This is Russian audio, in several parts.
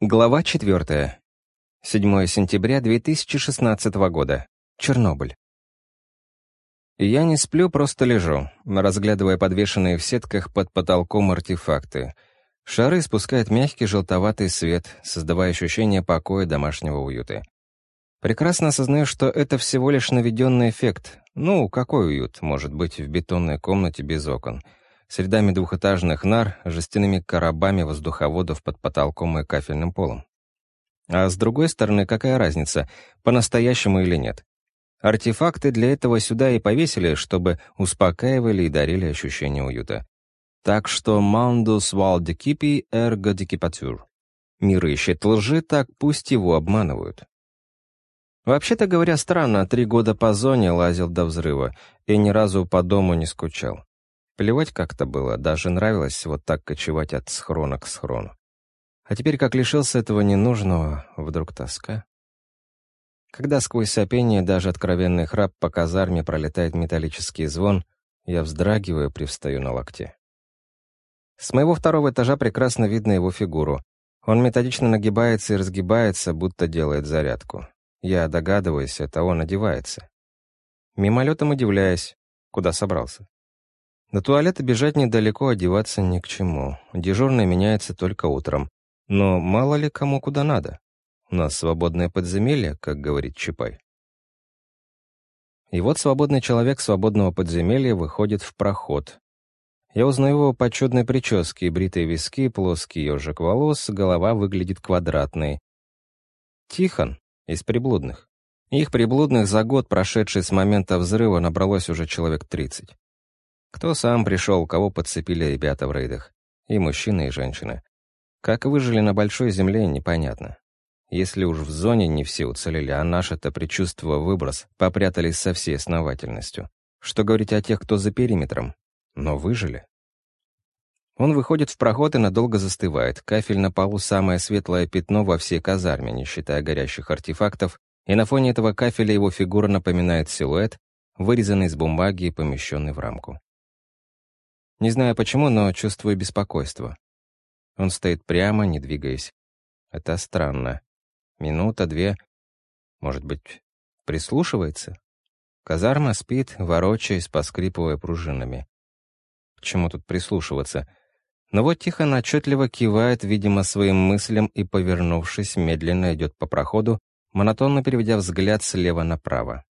Глава 4. 7 сентября 2016 года. Чернобыль. Я не сплю, просто лежу, разглядывая подвешенные в сетках под потолком артефакты. Шары спускают мягкий желтоватый свет, создавая ощущение покоя домашнего уюта. Прекрасно осознаю, что это всего лишь наведенный эффект. Ну, какой уют может быть в бетонной комнате без окон — с рядами двухэтажных нар, жестяными коробами воздуховодов под потолком и кафельным полом. А с другой стороны, какая разница, по-настоящему или нет? Артефакты для этого сюда и повесили, чтобы успокаивали и дарили ощущение уюта. Так что «Mundus val decipi ergo decipatur». Мир ищет лжи, так пусть его обманывают. Вообще-то говоря, странно, три года по зоне лазил до взрыва и ни разу по дому не скучал. Плевать как-то было, даже нравилось вот так кочевать от схрона к схрону. А теперь, как лишился этого ненужного, вдруг тоска. Когда сквозь сопение даже откровенный храп по казарме пролетает металлический звон, я вздрагиваю, привстаю на локте. С моего второго этажа прекрасно видно его фигуру. Он методично нагибается и разгибается, будто делает зарядку. Я догадываюсь, это он одевается. Мимолетом удивляюсь, куда собрался. До туалета бежать недалеко, одеваться ни к чему. Дежурный меняется только утром. Но мало ли кому куда надо. У нас свободное подземелье, как говорит Чапай. И вот свободный человек свободного подземелья выходит в проход. Я узнаю его по чудной прическе, бритые виски, плоский ежик волос, голова выглядит квадратной. Тихон из приблудных. Их приблудных за год, прошедший с момента взрыва, набралось уже человек тридцать. Кто сам пришел, кого подцепили ребята в рейдах. И мужчины, и женщины. Как выжили на большой земле, непонятно. Если уж в зоне не все уцелели, а наши-то, предчувствуя выброс, попрятались со всей основательностью. Что говорить о тех, кто за периметром? Но выжили. Он выходит в проход и надолго застывает. Кафель на полу — самое светлое пятно во всей казарме, не считая горящих артефактов, и на фоне этого кафеля его фигура напоминает силуэт, вырезанный из бумаги и помещенный в рамку. Не знаю почему, но чувствую беспокойство. Он стоит прямо, не двигаясь. Это странно. Минута, две. Может быть, прислушивается? Казарма спит, ворочаясь, поскрипывая пружинами. К чему тут прислушиваться? Но вот Тихон отчетливо кивает, видимо, своим мыслям и, повернувшись, медленно идет по проходу, монотонно переведя взгляд слева направо.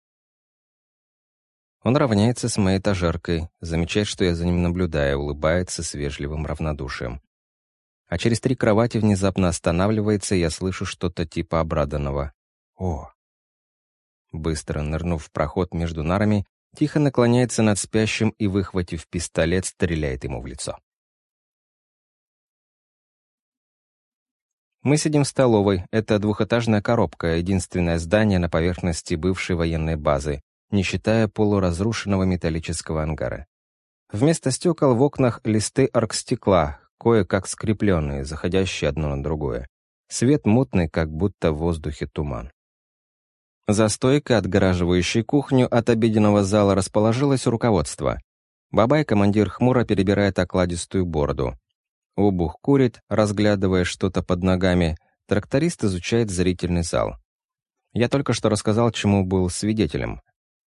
Он равняется с моей этажеркой, замечает, что я за ним наблюдаю, улыбается с вежливым равнодушием. А через три кровати внезапно останавливается, и я слышу что-то типа обраданного. «О!» Быстро нырнув в проход между нарами, тихо наклоняется над спящим и, выхватив пистолет, стреляет ему в лицо. Мы сидим в столовой. Это двухэтажная коробка, единственное здание на поверхности бывшей военной базы, не считая полуразрушенного металлического ангара. Вместо стекол в окнах листы оргстекла, кое-как скрепленные, заходящие одно на другое. Свет мутный, как будто в воздухе туман. За стойкой, отгораживающей кухню от обеденного зала, расположилось руководство. Бабай, командир хмуро, перебирает окладистую бороду. Обух курит, разглядывая что-то под ногами. Тракторист изучает зрительный зал. Я только что рассказал, чему был свидетелем.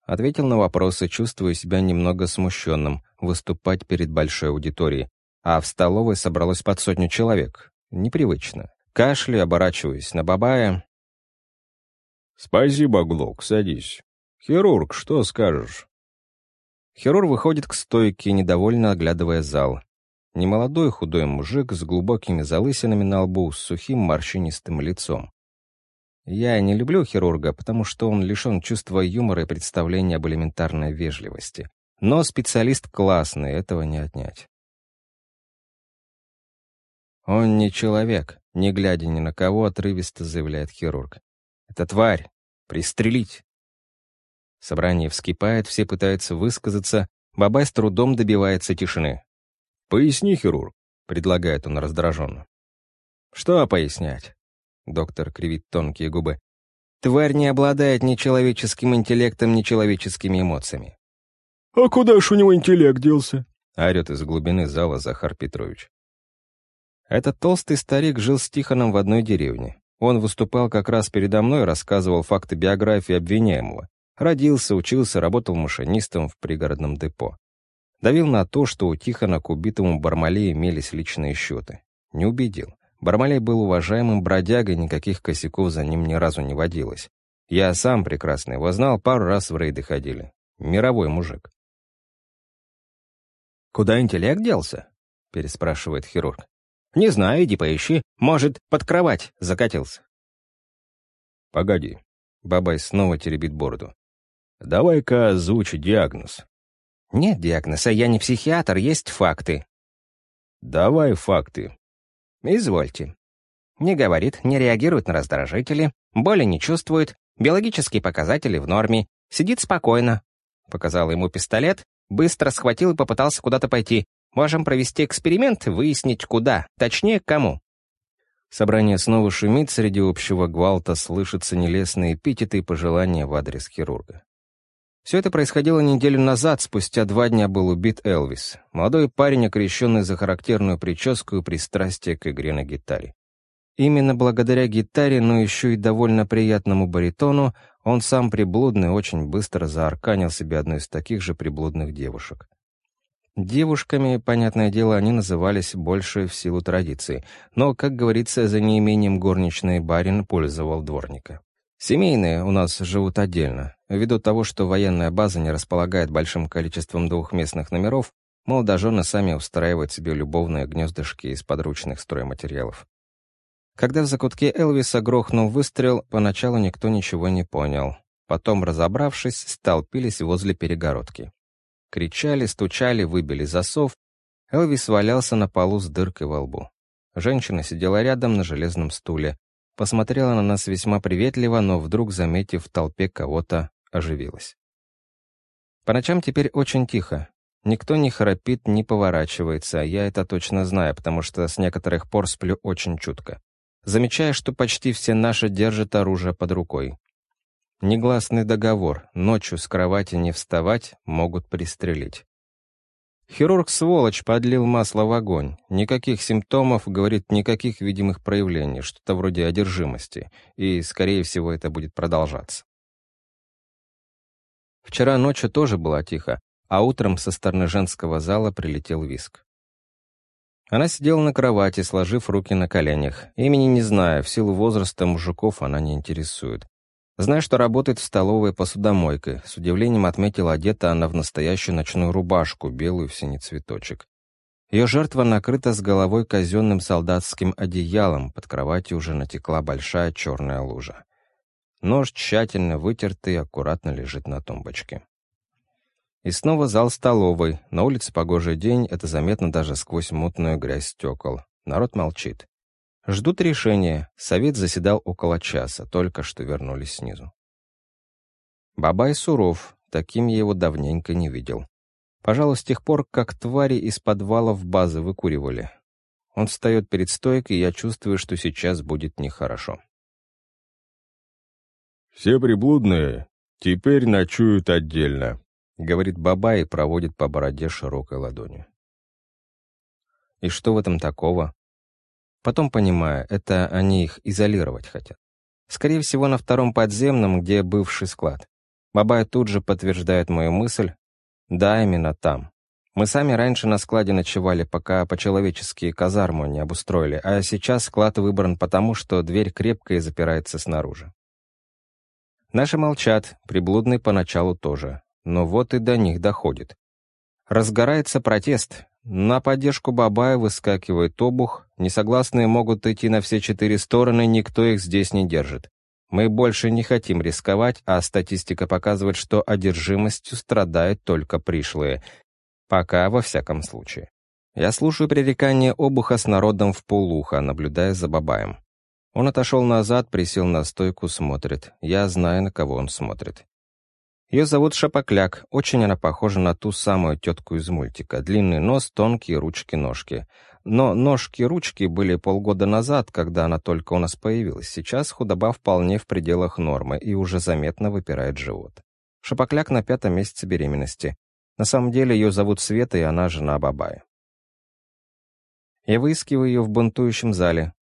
Ответил на вопросы, чувствуя себя немного смущенным, выступать перед большой аудиторией. А в столовой собралось под сотню человек. Непривычно. Кашляю, оборачиваюсь на Бабая. «Спасибо, Глок, садись. Хирург, что скажешь?» Хирург выходит к стойке, недовольно оглядывая зал. Немолодой худой мужик с глубокими залысинами на лбу, с сухим морщинистым лицом. Я не люблю хирурга, потому что он лишен чувства юмора и представления об элементарной вежливости. Но специалист классный, этого не отнять. «Он не человек», — не глядя ни на кого, отрывисто заявляет хирург. «Это тварь! Пристрелить!» Собрание вскипает, все пытаются высказаться, Бабай с трудом добивается тишины. «Поясни, хирург», — предлагает он раздраженно. «Что пояснять? Доктор кривит тонкие губы. Тварь не обладает ни человеческим интеллектом, ни человеческими эмоциями. «А куда ж у него интеллект делся?» — орет из глубины зала Захар Петрович. Этот толстый старик жил с Тихоном в одной деревне. Он выступал как раз передо мной, рассказывал факты биографии обвиняемого. Родился, учился, работал машинистом в пригородном депо. Давил на то, что у Тихона к убитому Бармале имелись личные счеты. Не убедил. Бармалей был уважаемым бродягой, никаких косяков за ним ни разу не водилось. Я сам прекрасно его знал, пару раз в рейды ходили. Мировой мужик. «Куда интеллект делся?» — переспрашивает хирург. «Не знаю, иди поищи. Может, под кровать закатился». «Погоди». Бабай снова теребит бороду. «Давай-ка озвучи диагноз». «Нет диагноза, я не психиатр, есть факты». «Давай факты». «Извольте». Не говорит, не реагирует на раздражители, боли не чувствует, биологические показатели в норме, сидит спокойно. Показал ему пистолет, быстро схватил и попытался куда-то пойти. Можем провести эксперимент, выяснить куда, точнее, кому. Собрание снова шумит, среди общего гвалта слышатся нелестные эпитеты и пожелания в адрес хирурга. Все это происходило неделю назад, спустя два дня был убит Элвис, молодой парень, окрещенный за характерную прическу и пристрастие к игре на гитаре. Именно благодаря гитаре, но еще и довольно приятному баритону, он сам приблудный очень быстро заарканил себе одну из таких же приблудных девушек. Девушками, понятное дело, они назывались больше в силу традиции, но, как говорится, за неимением горничной барин пользовал дворника. Семейные у нас живут отдельно. Ввиду того, что военная база не располагает большим количеством двухместных номеров, молодожены сами устраивают себе любовные гнездышки из подручных стройматериалов. Когда в закутке Элвиса грохнул выстрел, поначалу никто ничего не понял. Потом, разобравшись, столпились возле перегородки. Кричали, стучали, выбили засов. Элвис валялся на полу с дыркой во лбу. Женщина сидела рядом на железном стуле посмотрела на нас весьма приветливо, но вдруг, заметив в толпе кого-то, оживилась. По ночам теперь очень тихо. Никто не храпит, не поворачивается, я это точно знаю, потому что с некоторых пор сплю очень чутко. Замечаю, что почти все наши держат оружие под рукой. Негласный договор, ночью с кровати не вставать, могут пристрелить. Хирург сволочь подлил масло в огонь. Никаких симптомов, говорит, никаких видимых проявлений, что-то вроде одержимости, и, скорее всего, это будет продолжаться. Вчера ночью тоже было тихо, а утром со стороны женского зала прилетел виск. Она сидела на кровати, сложив руки на коленях. Имени не знаю, в силу возраста мужиков она не интересует. Зная, что работает в столовой посудомойкой, с удивлением отметила, одета она в настоящую ночную рубашку, белую в синий цветочек. Ее жертва накрыта с головой казенным солдатским одеялом, под кроватью уже натекла большая черная лужа. Нож тщательно вытертый, аккуратно лежит на тумбочке. И снова зал столовой. На улице погожий день, это заметно даже сквозь мутную грязь стекол. Народ молчит. Ждут решения. Совет заседал около часа, только что вернулись снизу. Бабай суров, таким я его давненько не видел. Пожалуй, с тех пор, как твари из подвалов базы выкуривали. Он встает перед стойкой, и я чувствую, что сейчас будет нехорошо. «Все приблудные теперь ночуют отдельно», — говорит Баба и проводит по бороде широкой ладонью. «И что в этом такого?» Потом понимаю, это они их изолировать хотят. Скорее всего, на втором подземном, где бывший склад. Бабай тут же подтверждает мою мысль. Да, именно там. Мы сами раньше на складе ночевали, пока по-человечески казарму не обустроили, а сейчас склад выбран потому, что дверь крепкая и запирается снаружи. Наши молчат, приблудный поначалу тоже, но вот и до них доходит. Разгорается протест, на поддержку Бабая выскакивает обух, несогласные могут идти на все четыре стороны, никто их здесь не держит. Мы больше не хотим рисковать, а статистика показывает, что одержимостью страдают только пришлые. Пока, во всяком случае. Я слушаю пререкание обуха с народом в полуха, наблюдая за Бабаем. Он отошел назад, присел на стойку, смотрит. Я знаю, на кого он смотрит. Ее зовут Шапокляк, очень она похожа на ту самую тетку из мультика. Длинный нос, тонкие ручки-ножки. Но ножки-ручки были полгода назад, когда она только у нас появилась. Сейчас худоба вполне в пределах нормы и уже заметно выпирает живот. Шапокляк на пятом месяце беременности. На самом деле ее зовут Света, и она жена Бабая. Я выискиваю ее в бунтующем зале.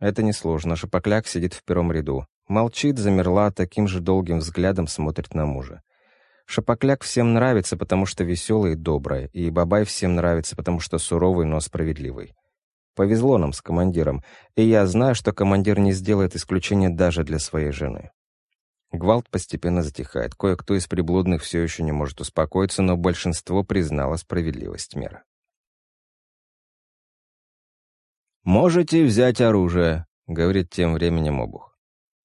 Это несложно, Шапокляк сидит в первом ряду. Молчит, замерла, таким же долгим взглядом смотрит на мужа. Шапокляк всем нравится, потому что веселый и добрый, и Бабай всем нравится, потому что суровый, но справедливый. Повезло нам с командиром, и я знаю, что командир не сделает исключения даже для своей жены. Гвалт постепенно затихает. Кое-кто из приблудных все еще не может успокоиться, но большинство признало справедливость меры. «Можете взять оружие», — говорит тем временем обух.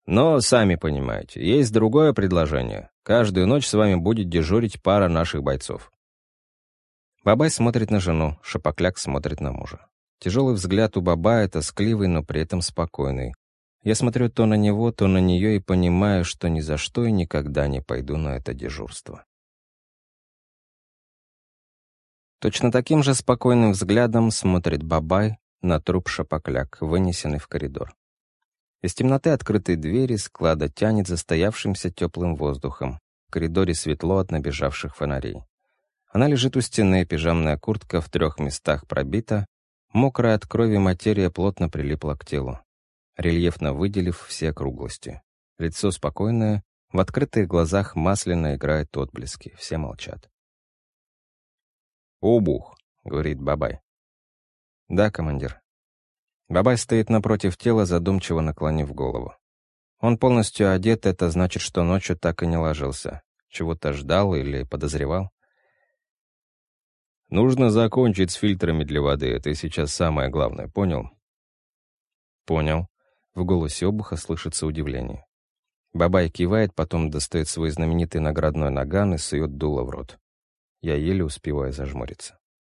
«Но, сами понимаете, есть другое предложение. Каждую ночь с вами будет дежурить пара наших бойцов». Бабай смотрит на жену, Шапокляк смотрит на мужа. Тяжелый взгляд у Бабая тоскливый, но при этом спокойный. Я смотрю то на него, то на нее и понимаю, что ни за что и никогда не пойду на это дежурство. Точно таким же спокойным взглядом смотрит Бабай на труп шапокляк, вынесенный в коридор. Из темноты открытой двери склада тянет застоявшимся теплым воздухом. В коридоре светло от набежавших фонарей. Она лежит у стены, пижамная куртка в трех местах пробита, мокрая от крови материя плотно прилипла к телу рельефно выделив все округлости. Лицо спокойное, в открытых глазах масляно играют отблески, все молчат. «Обух», — говорит Бабай. «Да, командир». Бабай стоит напротив тела, задумчиво наклонив голову. Он полностью одет, это значит, что ночью так и не ложился. Чего-то ждал или подозревал. «Нужно закончить с фильтрами для воды, это сейчас самое главное, понял?» «Понял», в голосе обуха слышится удивление. Бабай кивает, потом достает свой знаменитый наградной наган и сует дуло в рот. Я еле успеваю зажмуриться.